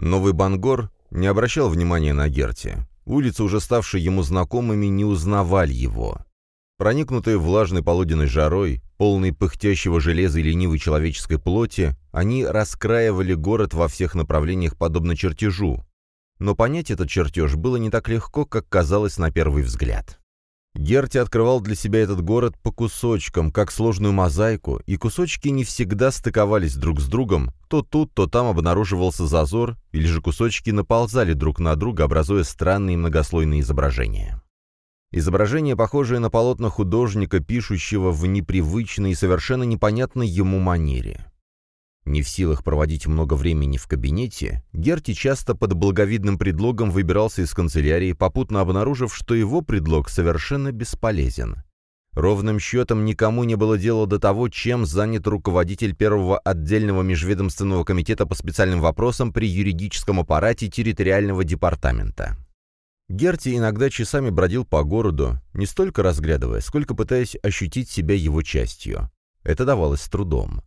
Новый Бангор не обращал внимания на Герти. Улицы, уже ставшие ему знакомыми, не узнавали его. Проникнутые влажной полуденной жарой, полной пыхтящего железа и ленивой человеческой плоти, они раскраивали город во всех направлениях подобно чертежу. Но понять этот чертеж было не так легко, как казалось на первый взгляд. Герти открывал для себя этот город по кусочкам, как сложную мозаику, и кусочки не всегда стыковались друг с другом, то тут, то там обнаруживался зазор, или же кусочки наползали друг на друга, образуя странные многослойные изображения. Изображение, похожее на полотна художника, пишущего в непривычной и совершенно непонятной ему манере. Не в силах проводить много времени в кабинете, Герти часто под благовидным предлогом выбирался из канцелярии, попутно обнаружив, что его предлог совершенно бесполезен. Ровным счетом никому не было дела до того, чем занят руководитель первого отдельного межведомственного комитета по специальным вопросам при юридическом аппарате территориального департамента. Герти иногда часами бродил по городу, не столько разглядывая, сколько пытаясь ощутить себя его частью. Это давалось с трудом.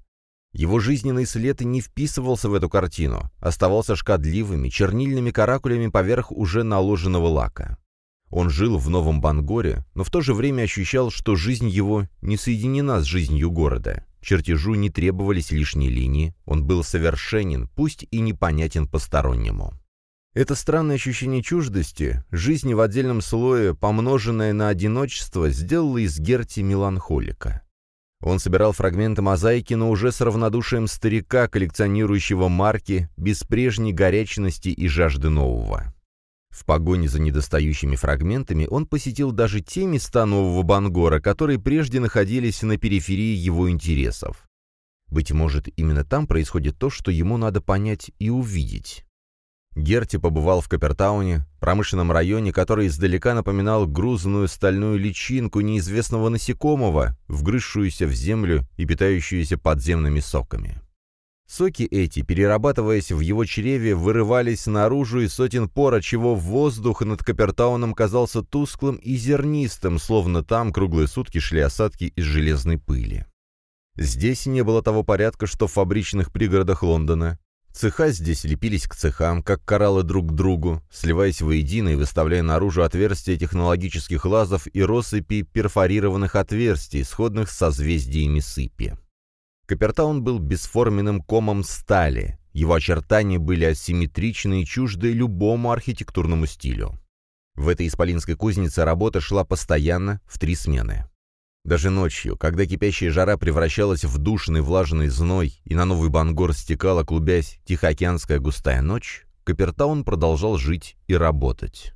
Его жизненный след не вписывался в эту картину, оставался шкадливыми, чернильными каракулями поверх уже наложенного лака. Он жил в Новом Бангоре, но в то же время ощущал, что жизнь его не соединена с жизнью города. Чертежу не требовались лишние линии, он был совершенен, пусть и непонятен постороннему. Это странное ощущение чуждости, жизни в отдельном слое, помноженное на одиночество, сделало из Герти меланхолика. Он собирал фрагменты мозаики, но уже с равнодушием старика, коллекционирующего марки, без прежней горячности и жажды нового. В погоне за недостающими фрагментами он посетил даже те места Нового Бангора, которые прежде находились на периферии его интересов. Быть может, именно там происходит то, что ему надо понять и увидеть. Герти побывал в Капертауне, промышленном районе, который издалека напоминал грузную стальную личинку неизвестного насекомого, вгрызшуюся в землю и питающуюся подземными соками. Соки эти, перерабатываясь в его чреве, вырывались наружу из сотен пор, отчего воздух над Капертауном казался тусклым и зернистым, словно там круглые сутки шли осадки из железной пыли. Здесь не было того порядка, что в фабричных пригородах Лондона, Цеха здесь лепились к цехам, как кораллы друг к другу, сливаясь воедино и выставляя наружу отверстия технологических лазов и россыпи перфорированных отверстий, сходных с созвездиями сыпи. Капертаун был бесформенным комом стали, его очертания были асимметричны и чужды любому архитектурному стилю. В этой исполинской кузнице работа шла постоянно, в три смены. Даже ночью, когда кипящая жара превращалась в душный влажный зной и на Новый Бангор стекала, клубясь, Тихоокеанская густая ночь, Капертаун продолжал жить и работать.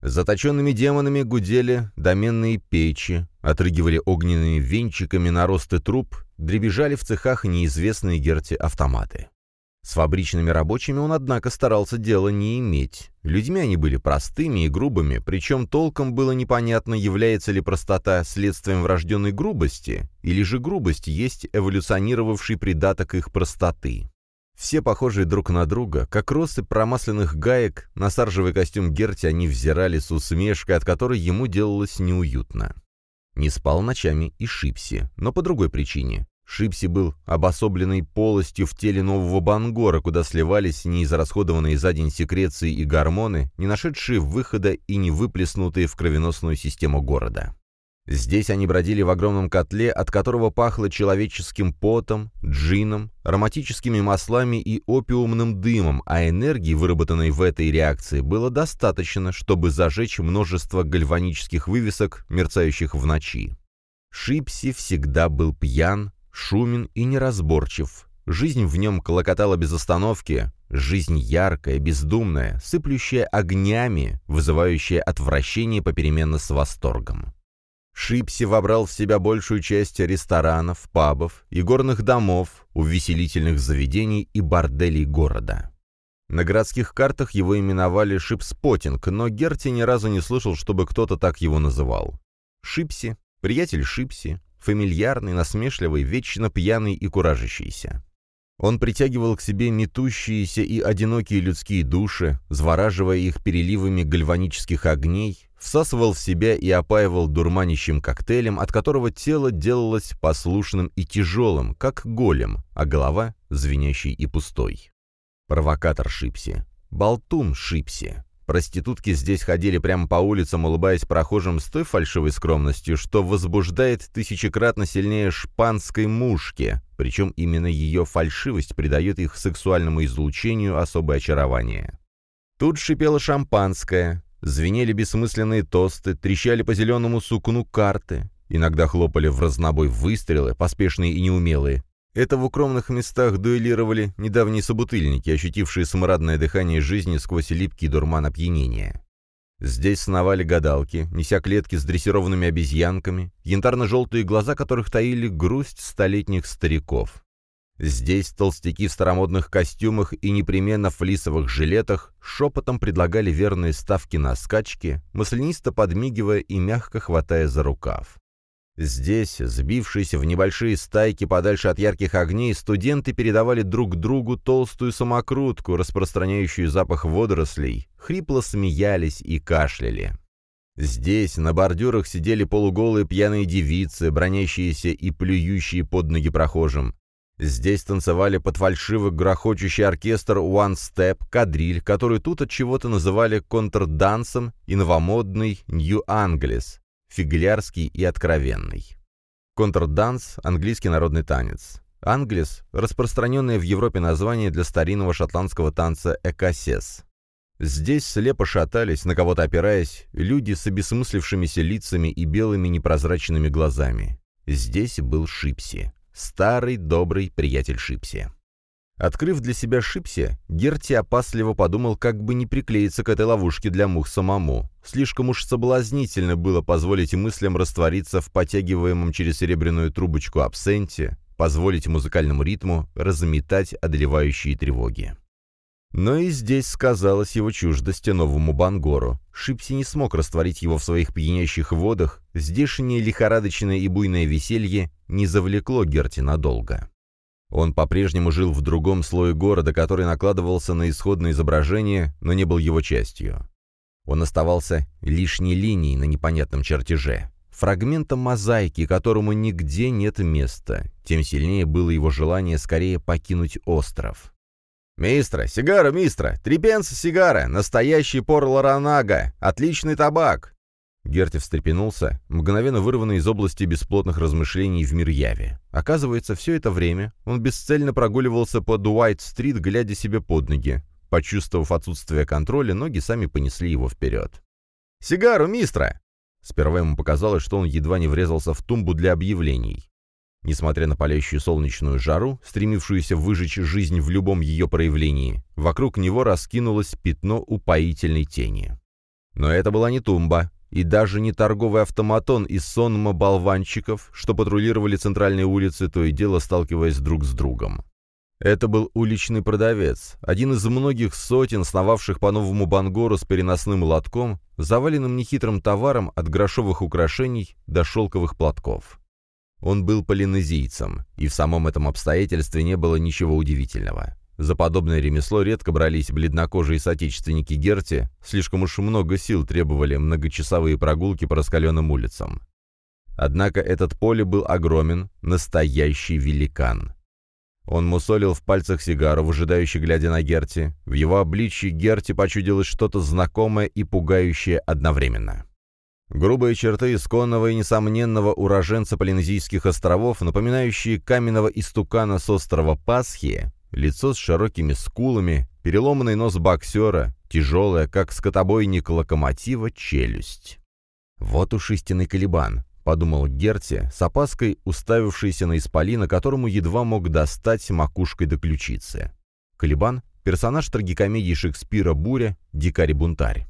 Заточенными демонами гудели доменные печи, отрыгивали огненными венчиками наросты труб, дребезжали в цехах неизвестные Герти автоматы. С фабричными рабочими он, однако, старался дела не иметь. Людьми они были простыми и грубыми, причем толком было непонятно, является ли простота следствием врожденной грубости, или же грубость есть эволюционировавший придаток их простоты. Все похожие друг на друга, как россыпь промасленных гаек, на саржевый костюм Герти они взирали с усмешкой, от которой ему делалось неуютно. Не спал ночами и шипси, но по другой причине. Шипси был обособленной полостью в теле нового Бангора, куда сливались неизрасходованные за день секреции и гормоны, не нашедшие выхода и не выплеснутые в кровеносную систему города. Здесь они бродили в огромном котле, от которого пахло человеческим потом, джином, ароматическими маслами и опиумным дымом, а энергии, выработанной в этой реакции, было достаточно, чтобы зажечь множество гальванических вывесок, мерцающих в ночи. Шипси всегда был пьян, шумен и неразборчив. Жизнь в нем клокотала без остановки, жизнь яркая, бездумная, сыплющая огнями, вызывающая отвращение попеременно с восторгом. Шипси вобрал в себя большую часть ресторанов, пабов, игорных домов, увеселительных заведений и борделей города. На городских картах его именовали Шипспотинг, но Герти ни разу не слышал, чтобы кто-то так его называл. Шипси, приятель Шипси, фамильярный, насмешливый, вечно пьяный и куражащийся. Он притягивал к себе метущиеся и одинокие людские души, завораживая их переливами гальванических огней, всасывал в себя и опаивал дурманящим коктейлем, от которого тело делалось послушным и тяжелым, как голем, а голова — звенящей и пустой. Провокатор Шипси. болтун Шипси. Проститутки здесь ходили прямо по улицам, улыбаясь прохожим с той фальшивой скромностью, что возбуждает тысячекратно сильнее шпанской мушки, причем именно ее фальшивость придает их сексуальному излучению особое очарование. Тут шипело шампанское, звенели бессмысленные тосты, трещали по зеленому сукну карты, иногда хлопали в разнобой выстрелы, поспешные и неумелые, это в укромных местах дуэлировали недавние собутыльники, ощутившие смрадное дыхание жизни сквозь липкий дурман опьянения. Здесь сновали гадалки, неся клетки с дрессированными обезьянками, янтарно-желтые глаза которых таили грусть столетних стариков. Здесь толстяки в старомодных костюмах и непременно флисовых жилетах шепотом предлагали верные ставки на скачки, маслянисто подмигивая и мягко хватая за рукав. Здесь, сбившись в небольшие стайки подальше от ярких огней, студенты передавали друг другу толстую самокрутку, распространяющую запах водорослей, хрипло смеялись и кашляли. Здесь на бордюрах сидели полуголые пьяные девицы, бронящиеся и плюющие под ноги прохожим. Здесь танцевали под фальшиво грохочущий оркестр One Step, кадриль, который тут от чего-то называли контрдансом и новомодный Angles, фиглярский и откровенный. Контрданс – английский народный танец. Англис – распространенное в Европе название для старинного шотландского танца экосес. Здесь слепо шатались, на кого-то опираясь, люди с обесмыслившимися лицами и белыми непрозрачными глазами. Здесь был Шипси, старый добрый приятель Шипси. Открыв для себя Шипси, Герти опасливо подумал, как бы не приклеиться к этой ловушке для мух самому. Слишком уж соблазнительно было позволить мыслям раствориться в потягиваемом через серебряную трубочку абсенте, позволить музыкальному ритму разметать одолевающие тревоги. Но и здесь сказалась его чуждость новому Бангору. Шипси не смог растворить его в своих пьянящих водах, здешнее лихорадочное и буйное веселье не завлекло Герти надолго. Он по-прежнему жил в другом слое города, который накладывался на исходное изображение, но не был его частью. Он оставался лишней линией на непонятном чертеже, фрагментом мозаики, которому нигде нет места. Тем сильнее было его желание скорее покинуть остров. «Мистра, сигара, мистра! Три пенса сигара! Настоящий пор Ларанага! Отличный табак!» Герти встрепенулся, мгновенно вырванный из области бесплотных размышлений в мир яви. Оказывается, все это время он бесцельно прогуливался под Уайт-стрит, глядя себе под ноги. Почувствовав отсутствие контроля, ноги сами понесли его вперед. «Сигару, мистра!» Сперва ему показалось, что он едва не врезался в тумбу для объявлений. Несмотря на палящую солнечную жару, стремившуюся выжечь жизнь в любом ее проявлении, вокруг него раскинулось пятно упоительной тени. Но это была не тумба, и даже не торговый автоматон из сонма болванчиков, что патрулировали центральные улицы, то и дело сталкиваясь друг с другом. Это был уличный продавец, один из многих сотен, сновавших по новому Бангору с переносным лотком, заваленным нехитрым товаром от грошовых украшений до шелковых платков. Он был полинезийцем, и в самом этом обстоятельстве не было ничего удивительного. За подобное ремесло редко брались бледнокожие соотечественники Герти, слишком уж много сил требовали многочасовые прогулки по раскаленным улицам. Однако этот поле был огромен, настоящий великан. Он мусолил в пальцах сигару, выжидающе глядя на Герти. В его обличье Герти почудилось что-то знакомое и пугающее одновременно. Грубые черты исконного и несомненного уроженца Полинезийских островов, напоминающие каменного истукана с острова Пасхи, лицо с широкими скулами, переломанный нос боксера, тяжелая, как скотобойник локомотива, челюсть. «Вот уж истинный Калибан», — подумал Герти, с опаской уставившийся на исполина, которому едва мог достать макушкой до ключицы. Калибан — персонаж трагикомедии Шекспира «Буря», дикарь-бунтарь.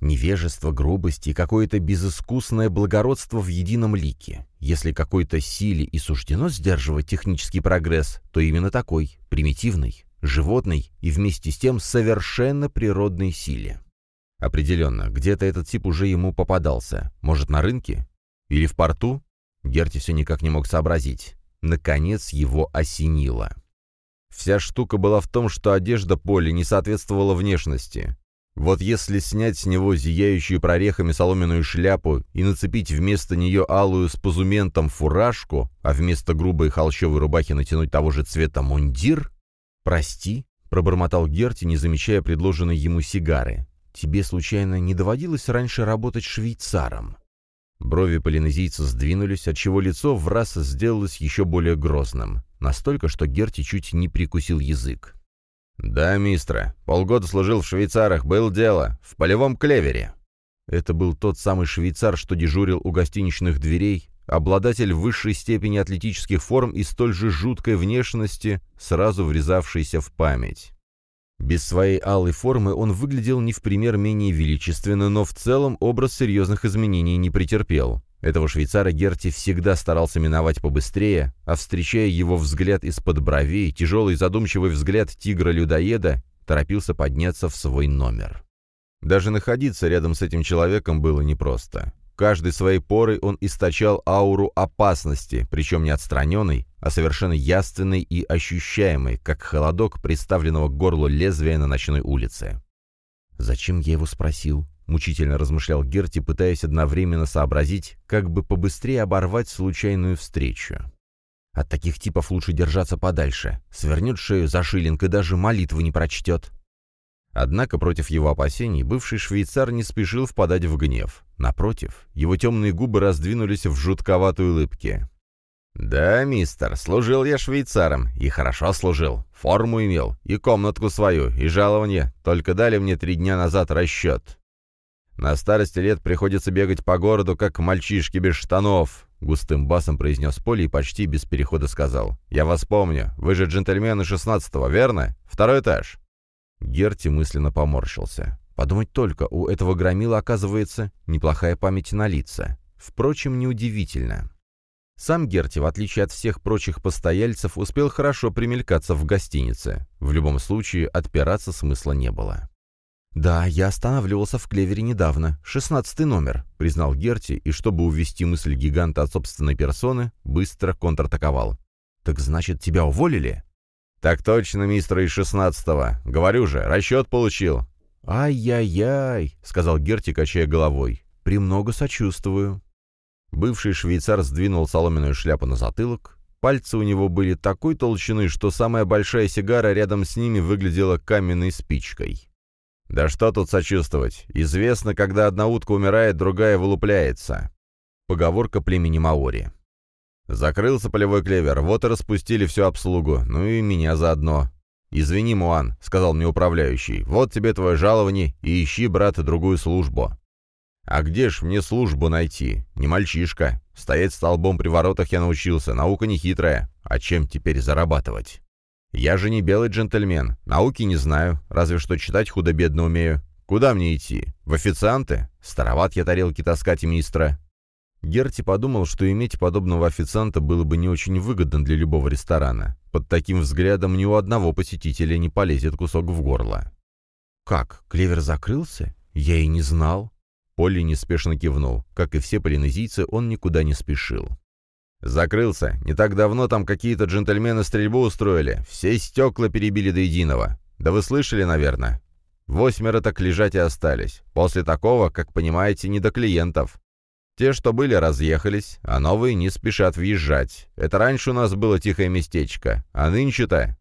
Невежество, грубость и какое-то безыскусное благородство в едином лике. Если какой-то силе и суждено сдерживать технический прогресс, то именно такой, примитивный, животный и вместе с тем совершенно природной силе. Определенно, где-то этот тип уже ему попадался. Может, на рынке? Или в порту? Герти все никак не мог сообразить. Наконец его осенило. Вся штука была в том, что одежда Поли не соответствовала внешности. Вот если снять с него зияющую прорехами соломенную шляпу и нацепить вместо нее алую с позументом фуражку, а вместо грубой холщовой рубахи натянуть того же цвета мундир, прости, пробормотал Герти, не замечая предложенной ему сигары. «Тебе, случайно, не доводилось раньше работать швейцаром?» Брови полинезийца сдвинулись, отчего лицо в раз сделалось еще более грозным. Настолько, что Герти чуть не прикусил язык. «Да, мистер. Полгода служил в швейцарах, был дело. В полевом клевере». Это был тот самый швейцар, что дежурил у гостиничных дверей, обладатель высшей степени атлетических форм и столь же жуткой внешности, сразу врезавшийся в память. Без своей алой формы он выглядел не в пример менее величественно, но в целом образ серьезных изменений не претерпел. Этого швейцара Герти всегда старался миновать побыстрее, а встречая его взгляд из-под бровей, тяжелый задумчивый взгляд тигра-людоеда, торопился подняться в свой номер. Даже находиться рядом с этим человеком было непросто. Каждой своей порой он источал ауру опасности, причем не отстраненной, а совершенно яственной и ощущаемой, как холодок приставленного к горлу лезвия на ночной улице. «Зачем я его спросил?» — мучительно размышлял Герти, пытаясь одновременно сообразить, как бы побыстрее оборвать случайную встречу. От таких типов лучше держаться подальше. Свернет шею за шиллинг и даже молитвы не прочтет. Однако против его опасений бывший швейцар не спешил впадать в гнев. Напротив, его темные губы раздвинулись в жутковатой улыбке. «Да, мистер, служил я швейцаром, и хорошо служил. Форму имел, и комнатку свою, и жалование, только дали мне три дня назад расчет. На старости лет приходится бегать по городу, как мальчишки без штанов», — густым басом произнес Поли и почти без перехода сказал. «Я вас помню, вы же джентльмены шестнадцатого, верно? Второй этаж». Герти мысленно поморщился. Подумать только, у этого громила, оказывается, неплохая память на лица. Впрочем, неудивительно. Сам Герти, в отличие от всех прочих постояльцев, успел хорошо примелькаться в гостинице. В любом случае, отпираться смысла не было. «Да, я останавливался в Клевере недавно. Шестнадцатый номер», — признал Герти, и, чтобы увести мысль гиганта от собственной персоны, быстро контратаковал. «Так значит, тебя уволили?» «Так точно, мистер из шестнадцатого. Говорю же, расчет получил». «Ай-яй-яй», — сказал Герти, качая головой. «Премного сочувствую». Бывший швейцар сдвинул соломенную шляпу на затылок. Пальцы у него были такой толщины, что самая большая сигара рядом с ними выглядела каменной спичкой. «Да что тут сочувствовать? Известно, когда одна утка умирает, другая вылупляется». Поговорка племени Маори. Закрылся полевой клевер, вот и распустили всю обслугу, ну и меня заодно. «Извини, Муан», — сказал мне управляющий, — «вот тебе твое жалование, и ищи, брат, другую службу». «А где ж мне службу найти? Не мальчишка. Стоять столбом при воротах я научился, наука не хитрая. А чем теперь зарабатывать? Я же не белый джентльмен, науки не знаю, разве что читать худо-бедно умею. Куда мне идти? В официанты? Староват я тарелки таскать, мистра». Герти подумал, что иметь подобного официанта было бы не очень выгодно для любого ресторана. Под таким взглядом ни у одного посетителя не полезет кусок в горло. «Как, клевер закрылся? Я и не знал». Полли неспешно кивнул. Как и все полинезийцы, он никуда не спешил. «Закрылся. Не так давно там какие-то джентльмены стрельбу устроили. Все стекла перебили до единого. Да вы слышали, наверное? Восьмеро так лежать и остались. После такого, как понимаете, не до клиентов. Те, что были, разъехались, а новые не спешат въезжать. Это раньше у нас было тихое местечко, а нынче-то...»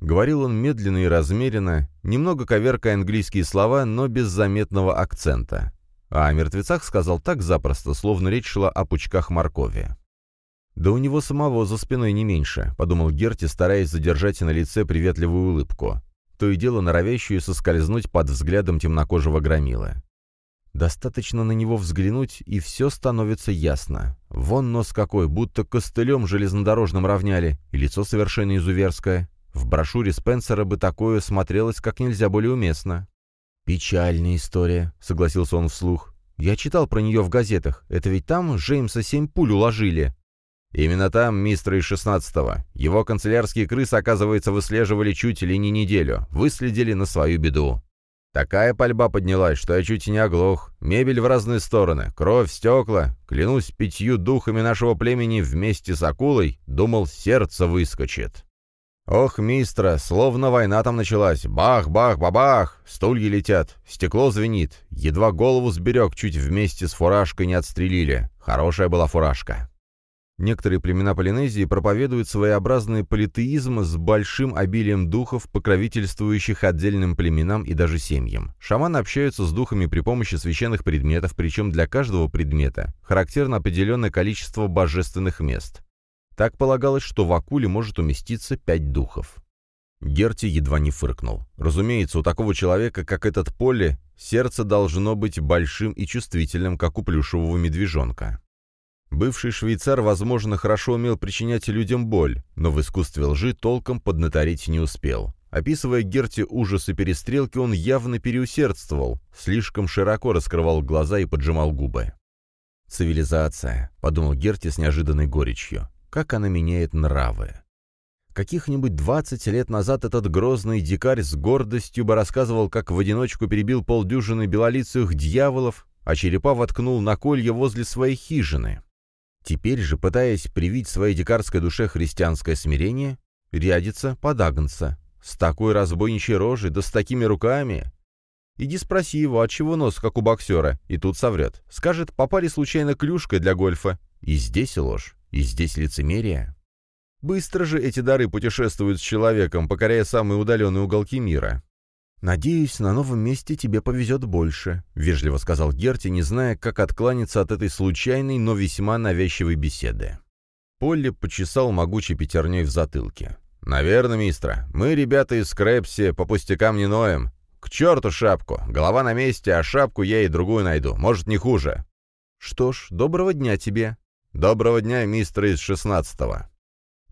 Говорил он медленно и размеренно, немного коверкая английские слова, но без заметного акцента. А о мертвецах сказал так запросто, словно речь шла о пучках моркови. «Да у него самого за спиной не меньше», — подумал Герти, стараясь задержать на лице приветливую улыбку, то и дело норовящую соскользнуть под взглядом темнокожего громила. Достаточно на него взглянуть, и все становится ясно. Вон нос какой, будто костылем железнодорожным равняли, и лицо совершенно изуверское. В брошюре Спенсера бы такое смотрелось как нельзя более уместно. «Печальная история», — согласился он вслух. «Я читал про нее в газетах. Это ведь там Джеймса семь пуль уложили». «Именно там, мистер из шестнадцатого. Его канцелярские крысы, оказывается, выслеживали чуть ли не неделю. Выследили на свою беду. Такая пальба поднялась, что я чуть не оглох. Мебель в разные стороны, кровь, стекла. Клянусь пятью духами нашего племени вместе с акулой, думал, сердце выскочит. Ох, мистра, словно война там началась. Бах-бах-бабах, стулья летят, стекло звенит. Едва голову сберег, чуть вместе с фуражкой не отстрелили. Хорошая была фуражка. Некоторые племена Полинезии проповедуют своеобразный политеизм с большим обилием духов, покровительствующих отдельным племенам и даже семьям. Шаманы общаются с духами при помощи священных предметов, причем для каждого предмета характерно определенное количество божественных мест. Так полагалось, что в Акуле может уместиться пять духов. Герти едва не фыркнул. Разумеется, у такого человека, как этот Поле, сердце должно быть большим и чувствительным, как у плюшевого медвежонка. Бывший швейцар, возможно, хорошо умел причинять людям боль, но в искусстве лжи толком поднаторить не успел. Описывая Герти ужасы перестрелки, он явно переусердствовал, слишком широко раскрывал глаза и поджимал губы. «Цивилизация», — подумал Герти с неожиданной горечью, — «как она меняет нравы». Каких-нибудь двадцать лет назад этот грозный дикарь с гордостью бы рассказывал, как в одиночку перебил полдюжины белолицых дьяволов, а черепа воткнул на колья возле своей хижины. Теперь же, пытаясь привить своей дикарской душе христианское смирение, рядится под Агнца. С такой разбойничьей рожей, да с такими руками. Иди спроси его, от чего нос, как у боксера, и тут соврет. Скажет, попали случайно клюшкой для гольфа. И здесь ложь, и здесь лицемерие. Быстро же эти дары путешествуют с человеком, покоряя самые удаленные уголки мира. «Надеюсь, на новом месте тебе повезет больше», — вежливо сказал Герти, не зная, как откланяться от этой случайной, но весьма навязчивой беседы. Полли почесал могучей пятерней в затылке. «Наверное, мистер. Мы, ребята из Скрэпси, по пустякам не ноем. К черту шапку. Голова на месте, а шапку я и другую найду. Может, не хуже». «Что ж, доброго дня тебе». «Доброго дня, мистер из шестнадцатого».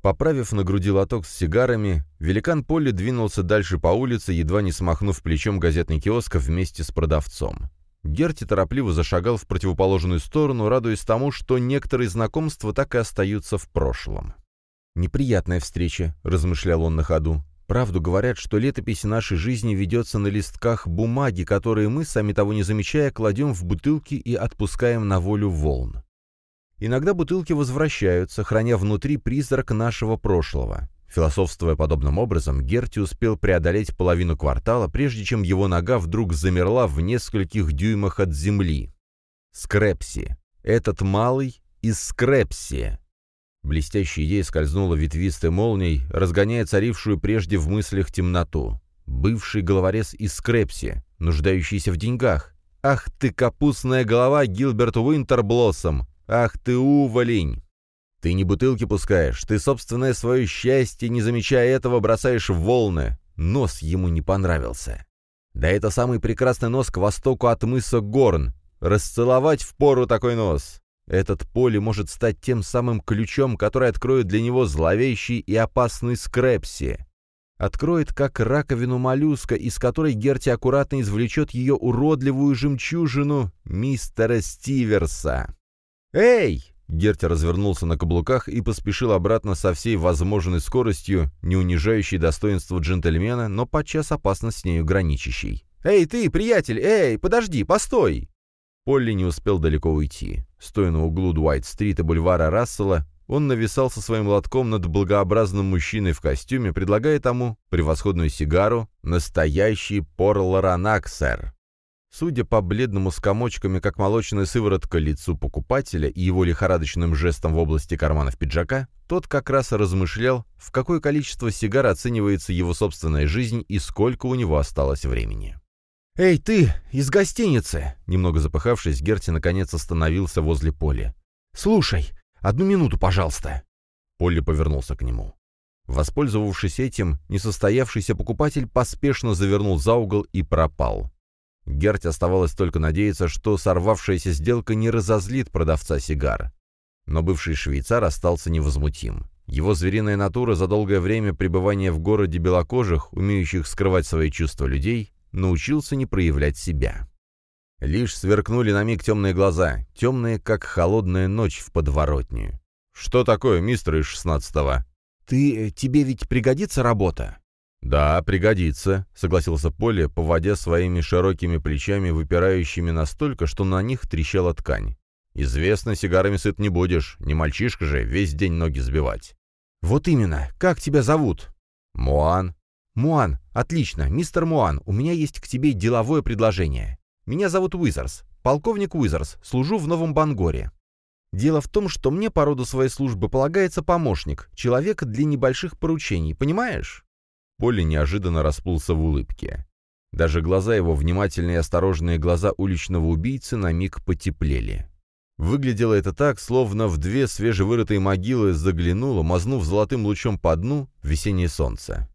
Поправив на груди лоток с сигарами, великан Полли двинулся дальше по улице, едва не смахнув плечом газетный киоск вместе с продавцом. Герти торопливо зашагал в противоположную сторону, радуясь тому, что некоторые знакомства так и остаются в прошлом. «Неприятная встреча», — размышлял он на ходу. «Правду говорят, что летопись нашей жизни ведется на листках бумаги, которые мы, сами того не замечая, кладем в бутылки и отпускаем на волю волн. Иногда бутылки возвращаются, храня внутри призрак нашего прошлого. Философствуя подобным образом, Герти успел преодолеть половину квартала, прежде чем его нога вдруг замерла в нескольких дюймах от земли. Скрепси. Этот малый из Скрепси. Блестящая идея скользнула ветвистой молнией, разгоняя царившую прежде в мыслях темноту. Бывший головорез из Скрепси, нуждающийся в деньгах. Ах ты, капустная голова, Гилберт Уинтерблоссом! «Ах ты, уволень! Ты не бутылки пускаешь, ты собственное свое счастье, не замечая этого, бросаешь в волны. Нос ему не понравился. Да это самый прекрасный нос к востоку от мыса Горн. Расцеловать в пору такой нос. Этот поле может стать тем самым ключом, который откроет для него зловещий и опасный скрепси. Откроет, как раковину моллюска, из которой Герти аккуратно извлечет ее уродливую жемчужину мистера Стиверса. «Эй!» Герти развернулся на каблуках и поспешил обратно со всей возможной скоростью, не унижающей достоинство джентльмена, но подчас опасно с нею граничащей. «Эй, ты, приятель! Эй, подожди, постой!» Полли не успел далеко уйти. Стоя на углу Дуайт-стрит и бульвара Рассела, он нависал со своим лотком над благообразным мужчиной в костюме, предлагая тому превосходную сигару «Настоящий Порларанак, сэр». Судя по бледному с комочками, как молочная сыворотка, лицу покупателя и его лихорадочным жестом в области карманов пиджака, тот как раз размышлял, в какое количество сигар оценивается его собственная жизнь и сколько у него осталось времени. «Эй, ты, из гостиницы!» Немного запыхавшись, Герти наконец остановился возле Поля. «Слушай, одну минуту, пожалуйста!» Полли повернулся к нему. Воспользовавшись этим, несостоявшийся покупатель поспешно завернул за угол и пропал. Герти оставалось только надеяться, что сорвавшаяся сделка не разозлит продавца сигар. Но бывший швейцар остался невозмутим. Его звериная натура за долгое время пребывания в городе белокожих, умеющих скрывать свои чувства людей, научился не проявлять себя. Лишь сверкнули на миг темные глаза, темные, как холодная ночь в подворотне. «Что такое, мистер из шестнадцатого?» «Ты... тебе ведь пригодится работа?» «Да, пригодится», — согласился Поле, поводя своими широкими плечами, выпирающими настолько, что на них трещала ткань. «Известно, сигарами сыт не будешь, не мальчишка же, весь день ноги сбивать». «Вот именно. Как тебя зовут?» «Муан». «Муан. Отлично. Мистер Муан, у меня есть к тебе деловое предложение. Меня зовут Уизерс. Полковник Уизерс. Служу в Новом Бангоре». Дело в том, что мне по роду своей службы полагается помощник, человек для небольших поручений, понимаешь?» Полли неожиданно расплылся в улыбке. Даже глаза его, внимательные и осторожные глаза уличного убийцы, на миг потеплели. Выглядело это так, словно в две свежевырытые могилы заглянуло, мазнув золотым лучом по дну, весеннее солнце.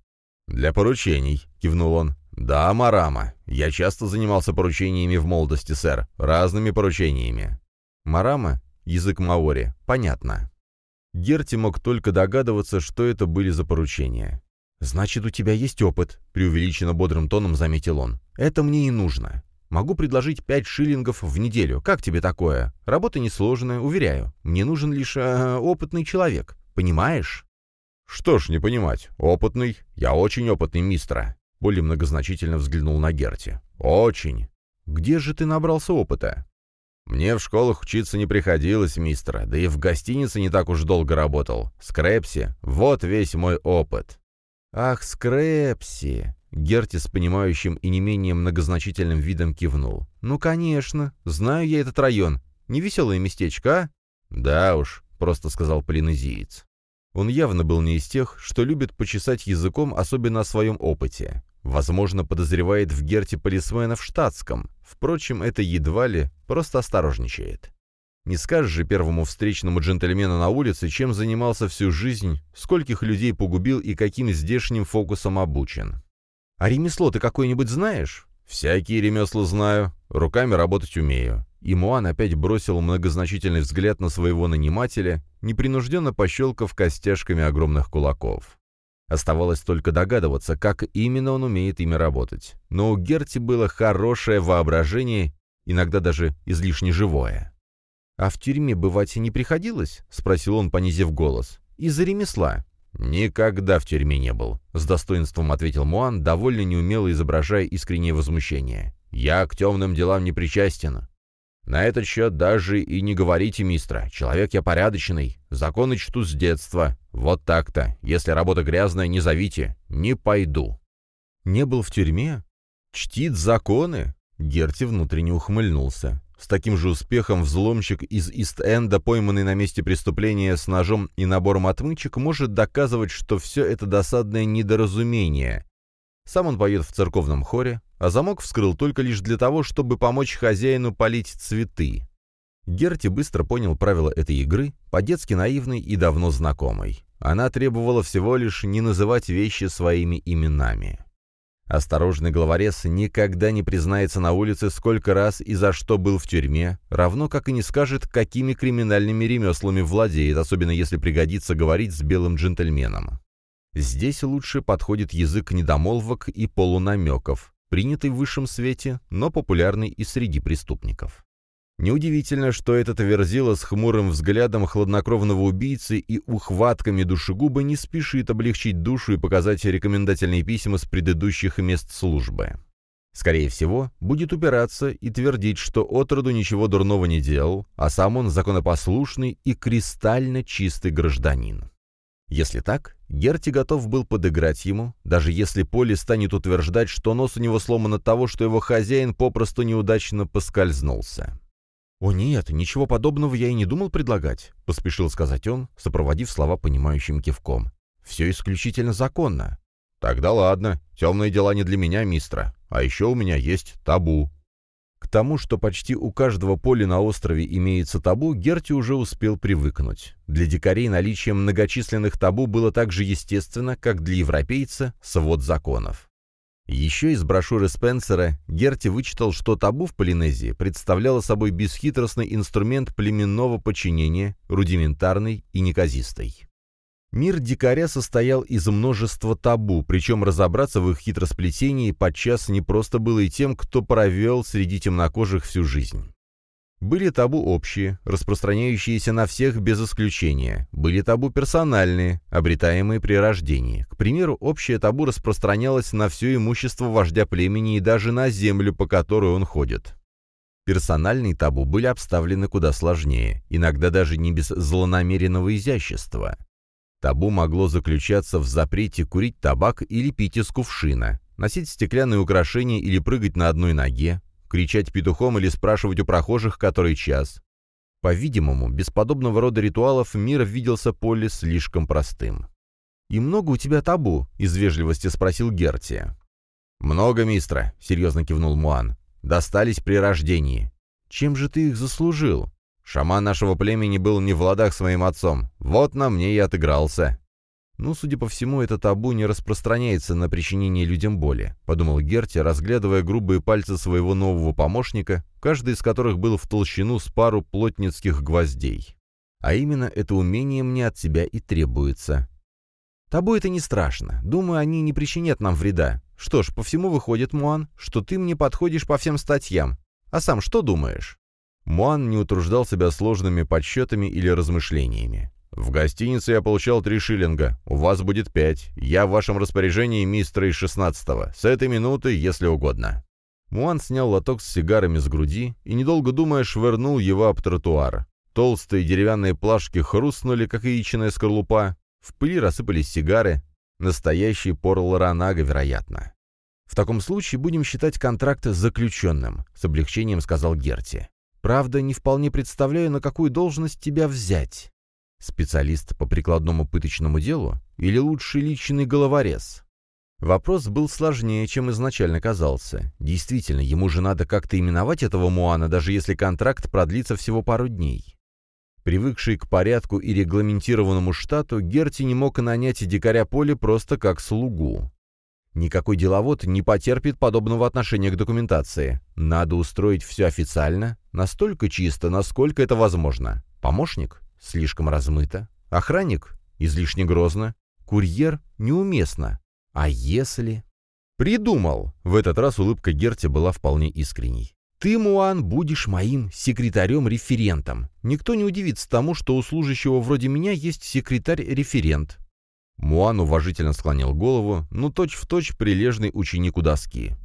«Для поручений», — кивнул он. «Да, Марама. Я часто занимался поручениями в молодости, сэр. Разными поручениями». «Марама? Язык маори. Понятно». Герти мог только догадываться, что это были за поручения. «Значит, у тебя есть опыт», — преувеличенно бодрым тоном заметил он. «Это мне и нужно. Могу предложить пять шиллингов в неделю. Как тебе такое? Работа несложная, уверяю. Мне нужен лишь э, опытный человек. Понимаешь?» «Что ж не понимать. Опытный. Я очень опытный, мистера». Более многозначительно взглянул на Герти. «Очень. Где же ты набрался опыта?» «Мне в школах учиться не приходилось, мистера, да и в гостинице не так уж долго работал. Скрэпси — вот весь мой опыт». «Ах, Скрэпси!» Герти с понимающим и не менее многозначительным видом кивнул. «Ну, конечно. Знаю я этот район. Невеселое местечко, а?» «Да уж», — просто сказал полинезиец. Он явно был не из тех, что любит почесать языком, особенно о своем опыте. Возможно, подозревает в Герте полисмена в штатском. Впрочем, это едва ли, просто осторожничает. Не скажешь же первому встречному джентльмену на улице, чем занимался всю жизнь, скольких людей погубил и каким здешним фокусом обучен. «А ремесло ты какое-нибудь знаешь?» «Всякие ремесла знаю. Руками работать умею». И Муан опять бросил многозначительный взгляд на своего нанимателя, непринужденно пощелкав костяшками огромных кулаков. Оставалось только догадываться, как именно он умеет ими работать. Но у Герти было хорошее воображение, иногда даже излишне живое. «А в тюрьме бывать не приходилось?» — спросил он, понизив голос. «Из-за ремесла». «Никогда в тюрьме не был», — с достоинством ответил Муан, довольно неумело изображая искреннее возмущение. «Я к темным делам не причастен. На этот счет даже и не говорите, мистер. Человек я порядочный, законы чту с детства. Вот так-то. Если работа грязная, не зовите. Не пойду». «Не был в тюрьме? Чтит законы?» Герти внутренне ухмыльнулся. С таким же успехом взломщик из Ист-Энда, пойманный на месте преступления с ножом и набором отмычек, может доказывать, что все это досадное недоразумение. Сам он поет в церковном хоре, а замок вскрыл только лишь для того, чтобы помочь хозяину полить цветы. Герти быстро понял правила этой игры, по-детски наивной и давно знакомой. Она требовала всего лишь не называть вещи своими именами. Осторожный главорез никогда не признается на улице, сколько раз и за что был в тюрьме, равно как и не скажет, какими криминальными ремеслами владеет, особенно если пригодится говорить с белым джентльменом. Здесь лучше подходит язык недомолвок и полунамеков, принятый в высшем свете, но популярный и среди преступников. Неудивительно, что этот верзила с хмурым взглядом хладнокровного убийцы и ухватками душегуба не спешит облегчить душу и показать рекомендательные письма с предыдущих мест службы. Скорее всего, будет упираться и твердить, что отроду ничего дурного не делал, а сам он законопослушный и кристально чистый гражданин. Если так, Герти готов был подыграть ему, даже если Поли станет утверждать, что нос у него сломан от того, что его хозяин попросту неудачно поскользнулся. «О нет, ничего подобного я и не думал предлагать», — поспешил сказать он, сопроводив слова понимающим кивком. «Все исключительно законно». «Тогда ладно, темные дела не для меня, мистера. А еще у меня есть табу». К тому, что почти у каждого поля на острове имеется табу, Герти уже успел привыкнуть. Для дикарей наличие многочисленных табу было так же естественно, как для европейца свод законов. Еще из брошюры Спенсера Герти вычитал, что табу в Полинезии представляло собой бесхитростный инструмент племенного подчинения, рудиментарный и неказистый. Мир дикаря состоял из множества табу, причем разобраться в их хитросплетении подчас не просто было и тем, кто провел среди темнокожих всю жизнь. Были табу общие, распространяющиеся на всех без исключения. Были табу персональные, обретаемые при рождении. К примеру, общее табу распространялось на все имущество вождя племени и даже на землю, по которой он ходит. Персональные табу были обставлены куда сложнее, иногда даже не без злонамеренного изящества. Табу могло заключаться в запрете курить табак или пить из кувшина, носить стеклянные украшения или прыгать на одной ноге, кричать петухом или спрашивать у прохожих, который час. По-видимому, без подобного рода ритуалов мир виделся Поле слишком простым. «И много у тебя табу?» — из вежливости спросил Герти. «Много, мистра», — серьезно кивнул Муан. «Достались при рождении». «Чем же ты их заслужил?» «Шаман нашего племени был не в ладах с моим отцом. Вот на мне и отыгрался». «Ну, судя по всему, это табу не распространяется на причинение людям боли», — подумал Герти, разглядывая грубые пальцы своего нового помощника, каждый из которых был в толщину с пару плотницких гвоздей. «А именно это умение мне от тебя и требуется». «Табу это не страшно. Думаю, они не причинят нам вреда. Что ж, по всему выходит, Муан, что ты мне подходишь по всем статьям. А сам что думаешь?» Муан не утруждал себя сложными подсчетами или размышлениями. «В гостинице я получал три шиллинга, у вас будет пять. Я в вашем распоряжении мистера из шестнадцатого. С этой минуты, если угодно». Муан снял лоток с сигарами с груди и, недолго думая, швырнул его об тротуар. Толстые деревянные плашки хрустнули, как яичная скорлупа. В пыли рассыпались сигары. Настоящий Порл Ранага, вероятно. «В таком случае будем считать контракт заключенным», — с облегчением сказал Герти. «Правда, не вполне представляю, на какую должность тебя взять». Специалист по прикладному пыточному делу или лучший личный головорез? Вопрос был сложнее, чем изначально казался. Действительно, ему же надо как-то именовать этого Муана, даже если контракт продлится всего пару дней. Привыкший к порядку и регламентированному штату, Герти не мог нанять дикаря Поли просто как слугу. Никакой деловод не потерпит подобного отношения к документации. Надо устроить все официально, настолько чисто, насколько это возможно. Помощник? Слишком размыто. Охранник? Излишне грозно. Курьер? Неуместно. А если... Придумал! В этот раз улыбка Герти была вполне искренней. Ты, Муан, будешь моим секретарем-референтом. Никто не удивится тому, что у служащего вроде меня есть секретарь-референт. Муан уважительно склонил голову, ну точь-в-точь точь прилежный ученик у доски.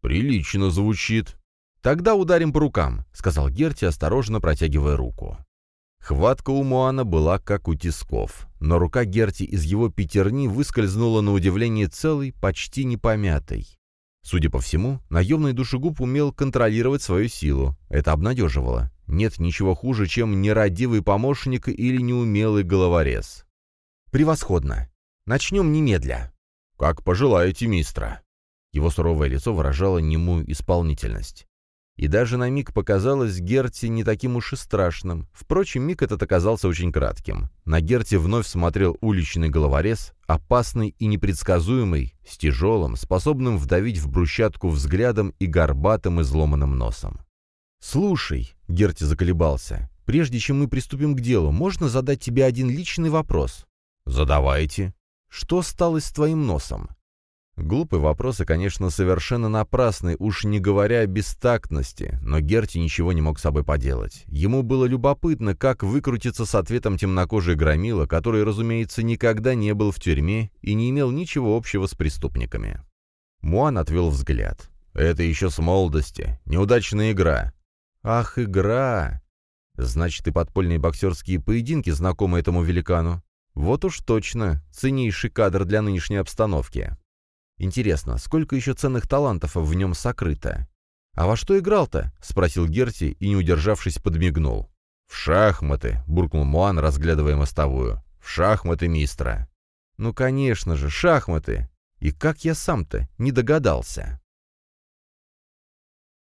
«Прилично звучит». «Тогда ударим по рукам», — сказал Герти, осторожно протягивая руку. Хватка у Муана была как у тисков, но рука Герти из его пятерни выскользнула на удивление целой, почти непомятой. Судя по всему, наемный душегуб умел контролировать свою силу. Это обнадеживало. Нет ничего хуже, чем нерадивый помощник или неумелый головорез. «Превосходно! Начнем немедля!» «Как пожелаете, мистра!» Его суровое лицо выражало немую исполнительность. И даже на миг показалось Герти не таким уж и страшным. Впрочем, миг этот оказался очень кратким. На Герти вновь смотрел уличный головорез, опасный и непредсказуемый, с тяжелым, способным вдавить в брусчатку взглядом и горбатым изломанным носом. «Слушай», — Герти заколебался, — «прежде чем мы приступим к делу, можно задать тебе один личный вопрос?» «Задавайте». «Что стало с твоим носом?» Глупый вопрос и, конечно, совершенно напрасный, уж не говоря о бестактности, но Герти ничего не мог с собой поделать. Ему было любопытно, как выкрутиться с ответом темнокожий громила, который, разумеется, никогда не был в тюрьме и не имел ничего общего с преступниками. Муан отвел взгляд. «Это еще с молодости. Неудачная игра». «Ах, игра!» «Значит, и подпольные боксерские поединки знакомы этому великану?» «Вот уж точно, ценнейший кадр для нынешней обстановки». Интересно, сколько еще ценных талантов в нем сокрыто? «А во что играл-то?» — спросил Герти и, не удержавшись, подмигнул. «В шахматы», — буркнул Муан, разглядывая мостовую. «В шахматы, мистера». «Ну, конечно же, шахматы. И как я сам-то не догадался?»